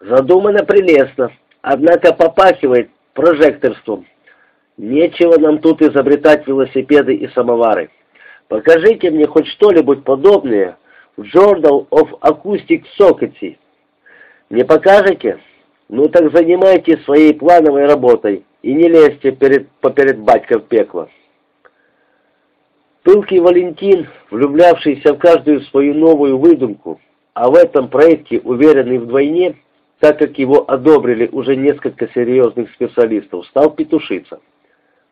Задумано прелестно, однако попахивает прожекторством. Нечего нам тут изобретать велосипеды и самовары. Покажите мне хоть что-нибудь подобное в Journal of Acoustic Sockets. Не покажете? Ну так занимайтесь своей плановой работой и не лезьте перед, поперед батька в пекло. Пылкий Валентин, влюблявшийся в каждую свою новую выдумку, а в этом проекте уверенный вдвойне, так как его одобрили уже несколько серьезных специалистов, стал петушиться.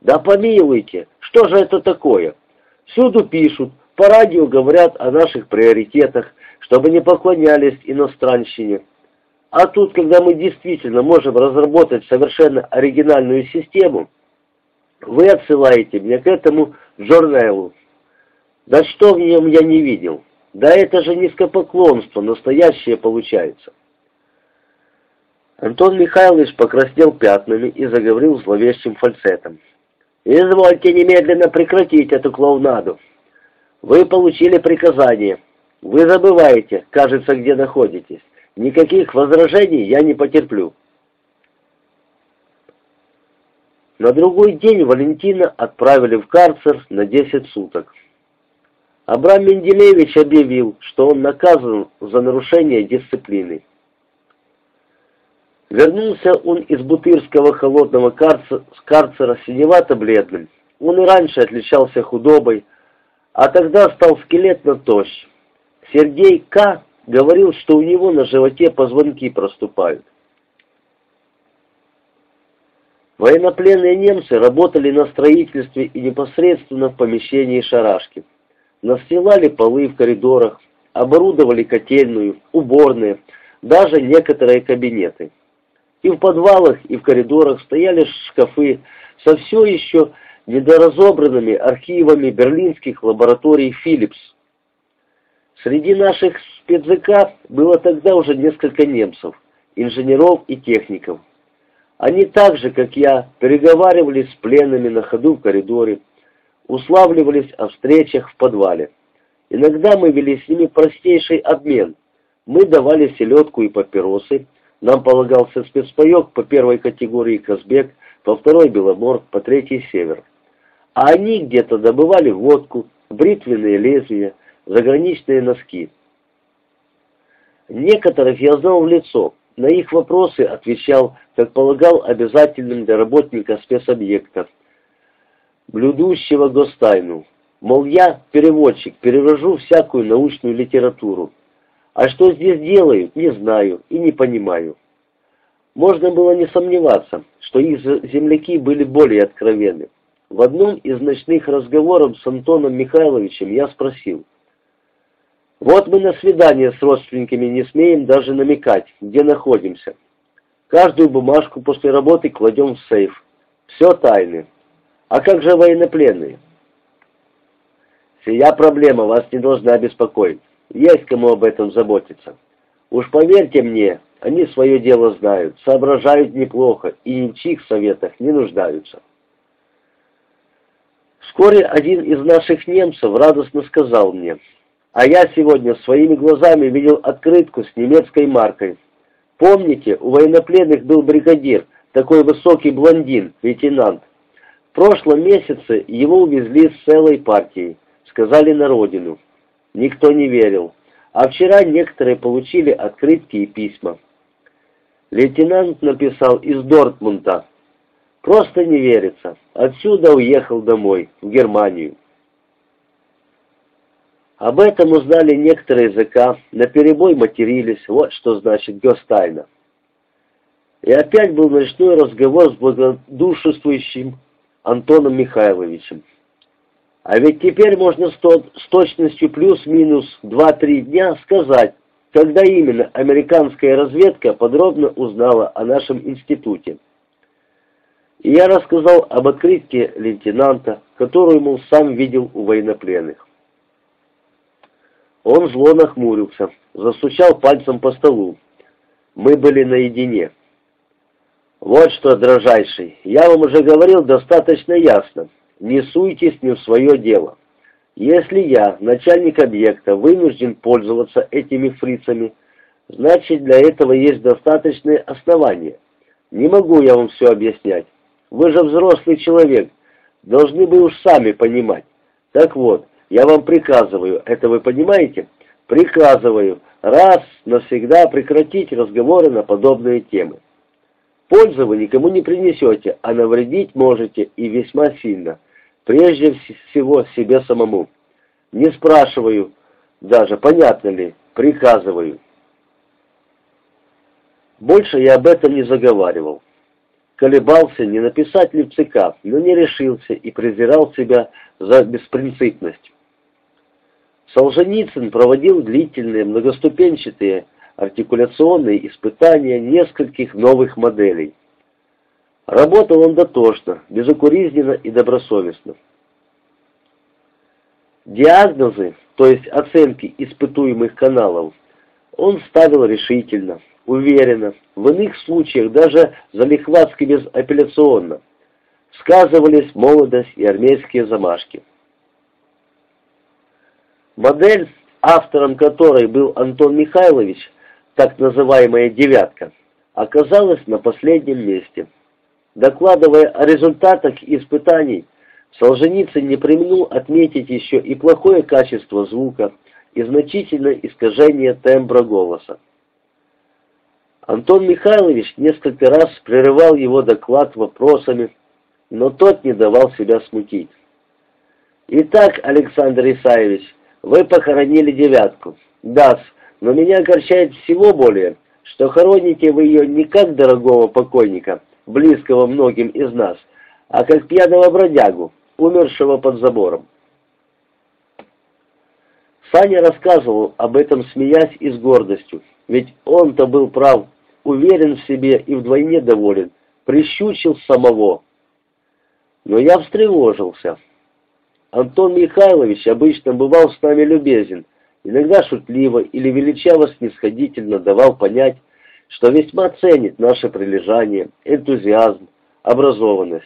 Да помилуйте, что же это такое? Всюду пишут, по радио говорят о наших приоритетах, чтобы не поклонялись иностранщине. А тут, когда мы действительно можем разработать совершенно оригинальную систему, вы отсылаете меня к этому журналу. Да что в нем я не видел? Да это же низкопоклонство, настоящее получается. Антон Михайлович покраснел пятнами и заговорил зловещим фальцетом. «Извольте немедленно прекратить эту клоунаду. Вы получили приказание. Вы забываете, кажется, где находитесь. Никаких возражений я не потерплю». На другой день Валентина отправили в карцер на 10 суток. Абрам Менделеевич объявил, что он наказан за нарушение дисциплины. Вернулся он из бутырского холодного карцера, карцера синевато-бледным. Он и раньше отличался худобой, а тогда стал скелетно тощ. Сергей К. говорил, что у него на животе позвонки проступают. Военнопленные немцы работали на строительстве и непосредственно в помещении шарашки настилали полы в коридорах, оборудовали котельную, уборные, даже некоторые кабинеты. И в подвалах, и в коридорах стояли шкафы со все еще недоразобранными архивами берлинских лабораторий «Филлипс». Среди наших спецзаков было тогда уже несколько немцев, инженеров и техников. Они так же, как я, переговаривались с пленными на ходу в коридоре, уславливались о встречах в подвале. Иногда мы вели с ними простейший обмен. Мы давали селедку и папиросы, нам полагался спецпаек по первой категории Казбек, по второй Беломор, по третьей Север. А они где-то добывали водку, бритвенные лезвия, заграничные носки. Некоторых я знал в лицо, на их вопросы отвечал, как полагал, обязательным для работника спецобъектов – блюдущего гостайну. Мол, я, переводчик, перевожу всякую научную литературу. А что здесь делают, не знаю и не понимаю. Можно было не сомневаться, что их земляки были более откровенны. В одном из ночных разговоров с Антоном Михайловичем я спросил. «Вот мы на свидание с родственниками не смеем даже намекать, где находимся. Каждую бумажку после работы кладем в сейф. Все тайны. А как же военнопленные? Сия проблема вас не должна беспокоить. Есть кому об этом заботиться. Уж поверьте мне, они свое дело знают, соображают неплохо и ни в чьих советах не нуждаются. Вскоре один из наших немцев радостно сказал мне, а я сегодня своими глазами видел открытку с немецкой маркой. Помните, у военнопленных был бригадир, такой высокий блондин, лейтенант. В прошлом месяце его увезли с целой партией, сказали на родину. Никто не верил. А вчера некоторые получили открытки и письма. Лейтенант написал из Дортмунда. Просто не верится. Отсюда уехал домой, в Германию. Об этом узнали некоторые языка, наперебой матерились, вот что значит гостайна. И опять был ночной разговор с благодушествующим Антоном Михайловичем. А ведь теперь можно с, точностью плюс-минус 2-3 дня сказать, когда именно американская разведка подробно узнала о нашем институте. И я рассказал об открытке лейтенанта, которую, мол, сам видел у военнопленных. Он зло нахмурился, застучал пальцем по столу. Мы были наедине. «Вот что, дрожайший, я вам уже говорил достаточно ясно. Не суйтесь не в свое дело. Если я, начальник объекта, вынужден пользоваться этими фрицами, Значит, для этого есть достаточные основания. Не могу я вам все объяснять. Вы же взрослый человек, должны бы уж сами понимать. Так вот, я вам приказываю, это вы понимаете? Приказываю раз навсегда прекратить разговоры на подобные темы. Пользы вы никому не принесете, а навредить можете и весьма сильно. Прежде всего себе самому. Не спрашиваю даже, понятно ли, приказываю. Больше я об этом не заговаривал. Колебался, не написать ли в но не решился и презирал себя за беспринципность. Солженицын проводил длительные многоступенчатые артикуляционные испытания нескольких новых моделей. Работал он дотошно, безукоризненно и добросовестно. Диагнозы, то есть оценки испытуемых каналов, он ставил решительно, уверенно, в иных случаях даже залихватски безапелляционно. Сказывались молодость и армейские замашки. Модель, автором которой был Антон Михайлович, так называемая «девятка», оказалась на последнем месте. Докладывая о результатах испытаний, Солженицын не применил отметить еще и плохое качество звука и значительное искажение тембра голоса. Антон Михайлович несколько раз прерывал его доклад вопросами, но тот не давал себя смутить. «Итак, Александр Исаевич, вы похоронили девятку. Да, но меня огорчает всего более, что хороните вы ее не как дорогого покойника, близкого многим из нас, а как пьяного бродягу, умершего под забором. Саня рассказывал об этом, смеясь и с гордостью, ведь он-то был прав, уверен в себе и вдвойне доволен, прищучил самого. Но я встревожился. Антон Михайлович обычно бывал с нами любезен, иногда шутливо или величаво снисходительно давал понять, что весьма ценит наше прилежание, энтузиазм, образованность.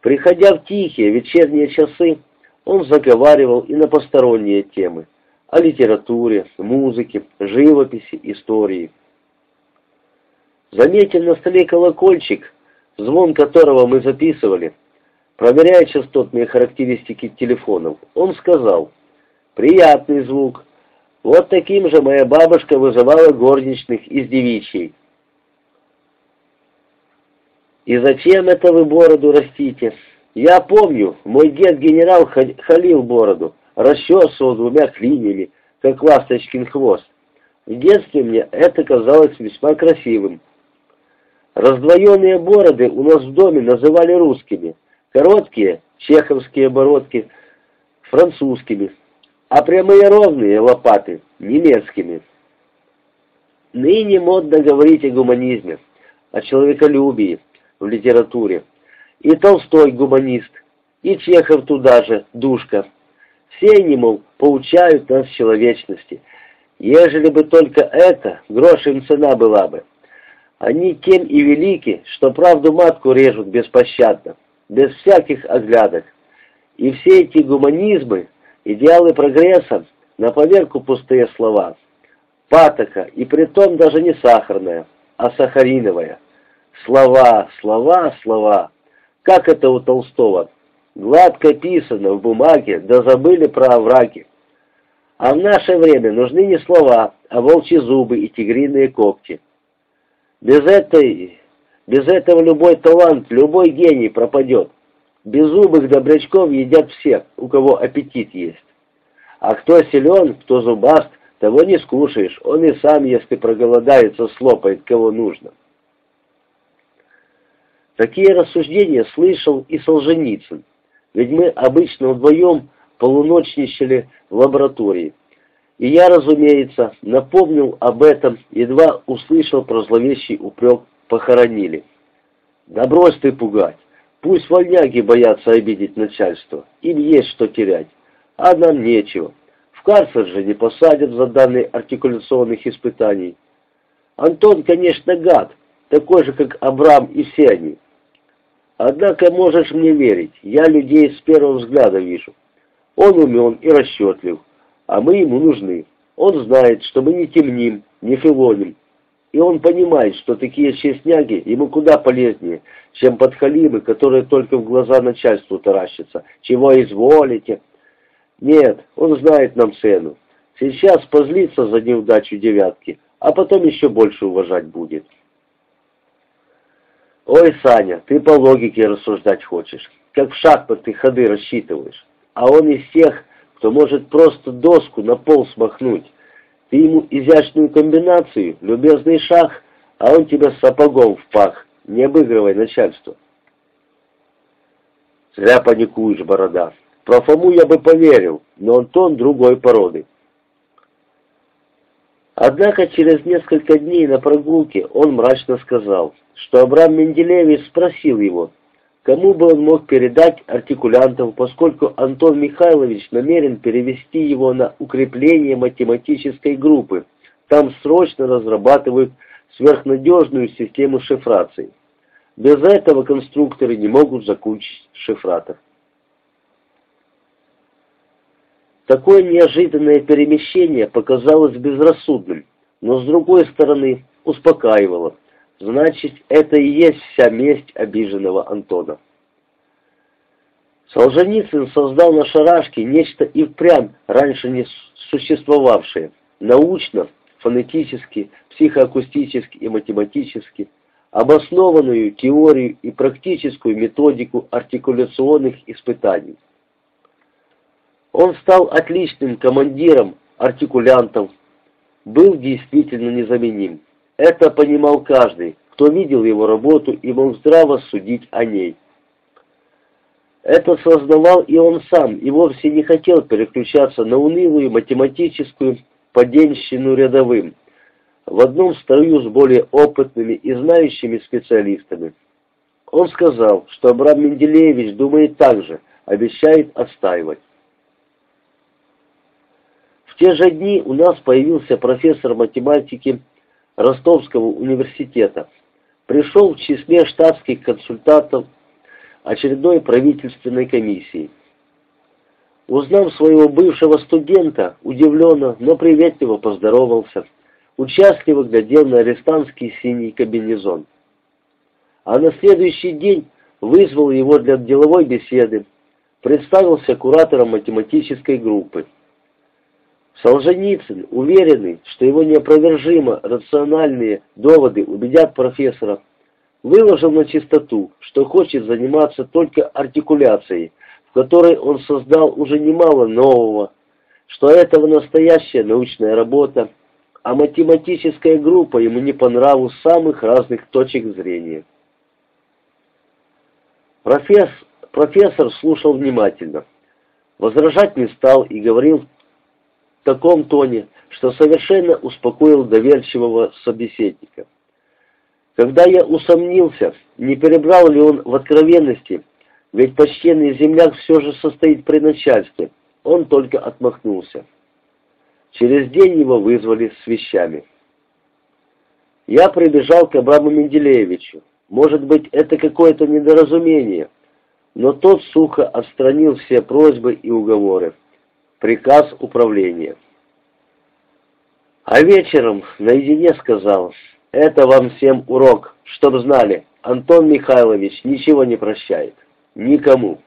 Приходя в тихие вечерние часы, он заговаривал и на посторонние темы, о литературе, музыке, живописи, истории. Заметив на столе колокольчик, звон которого мы записывали, проверяя частотные характеристики телефонов, он сказал, «Приятный звук. Вот таким же моя бабушка вызывала горничных из девичьей». «И зачем это вы бороду растите?» «Я помню, мой дед-генерал халил бороду, расчесывал двумя клиньями, как ласточкин хвост. В детстве мне это казалось весьма красивым. Раздвоенные бороды у нас в доме называли русскими, короткие — чеховские бородки, французскими, а прямые ровные лопаты — немецкими. Ныне модно говорить о гуманизме, о человеколюбии, в литературе. И Толстой гуманист, и Чехов туда же, душка. Все они, мол, поучают нас человечности. Ежели бы только это, грош им цена была бы. Они тем и велики, что правду матку режут беспощадно, без всяких оглядок. И все эти гуманизмы, идеалы прогресса, на поверку пустые слова. Патока, и притом даже не сахарная, а сахариновая. Слова, слова, слова. Как это у Толстого? Гладко писано в бумаге, да забыли про овраги. А в наше время нужны не слова, а волчьи зубы и тигриные когти. Без этой, без этого любой талант, любой гений пропадет. Беззубых добрячков едят все, у кого аппетит есть. А кто силен, кто зубаст, того не скушаешь, он и сам, если проголодается, слопает, кого нужно. Такие рассуждения слышал и Солженицын, ведь мы обычно вдвоем полуночничали в лаборатории. И я, разумеется, напомнил об этом, едва услышал про зловещий упрек «похоронили». Да брось ты пугать, пусть вольняги боятся обидеть начальство, им есть что терять, а нам нечего. В карцер же не посадят за данные артикуляционных испытаний. Антон, конечно, гад, такой же, как Абрам и все они. Однако можешь мне верить, я людей с первого взгляда вижу. Он умен и расчетлив, а мы ему нужны. Он знает, что мы не темним, не филоним. И он понимает, что такие честняги ему куда полезнее, чем подхалимы, которые только в глаза начальству таращатся. Чего изволите? Нет, он знает нам цену. Сейчас позлится за неудачу девятки, а потом еще больше уважать будет. Ой, Саня, ты по логике рассуждать хочешь, как в шахматы ходы рассчитываешь. А он из тех, кто может просто доску на пол смахнуть. Ты ему изящную комбинацию, любезный шаг, а он тебя сапогом в пах. Не обыгрывай начальство. Зря паникуешь, борода. Про Фому я бы поверил, но Антон другой породы. Однако через несколько дней на прогулке он мрачно сказал, что Абрам Менделеевич спросил его, кому бы он мог передать артикулянтов, поскольку Антон Михайлович намерен перевести его на укрепление математической группы. Там срочно разрабатывают сверхнадежную систему шифрации. Без этого конструкторы не могут закончить шифратор. Такое неожиданное перемещение показалось безрассудным, но с другой стороны успокаивало. Значит, это и есть вся месть обиженного Антона. Солженицын создал на шарашке нечто и впрямь раньше не существовавшее. Научно, фонетически, психоакустически и математически, обоснованную теорию и практическую методику артикуляционных испытаний. Он стал отличным командиром артикулянтов, был действительно незаменим. Это понимал каждый, кто видел его работу и мог здраво судить о ней. Это сознавал и он сам, и вовсе не хотел переключаться на унылую математическую поденщину рядовым, в одном строю с более опытными и знающими специалистами. Он сказал, что Абрам Менделеевич думает так же, обещает отстаивать. В те же дни у нас появился профессор математики Ростовского университета. Пришел в числе штатских консультантов очередной правительственной комиссии. Узнав своего бывшего студента, удивленно, но приветливо поздоровался, участливо глядел на арестантский синий кабинезон. А на следующий день вызвал его для деловой беседы, представился куратором математической группы. Солженицын, уверенный, что его неопровержимо рациональные доводы убедят профессора, выложил на чистоту, что хочет заниматься только артикуляцией, в которой он создал уже немало нового, что это настоящая научная работа, а математическая группа ему не по нраву самых разных точек зрения. Профессор, профессор слушал внимательно, возражать не стал и говорил в таком тоне, что совершенно успокоил доверчивого собеседника. Когда я усомнился, не перебрал ли он в откровенности, ведь почтенный земляк все же состоит при начальстве, он только отмахнулся. Через день его вызвали с вещами. Я прибежал к Абраму Менделеевичу. Может быть, это какое-то недоразумение, но тот сухо отстранил все просьбы и уговоры. Приказ управления. А вечером наедине сказал, это вам всем урок, чтоб знали, Антон Михайлович ничего не прощает. Никому.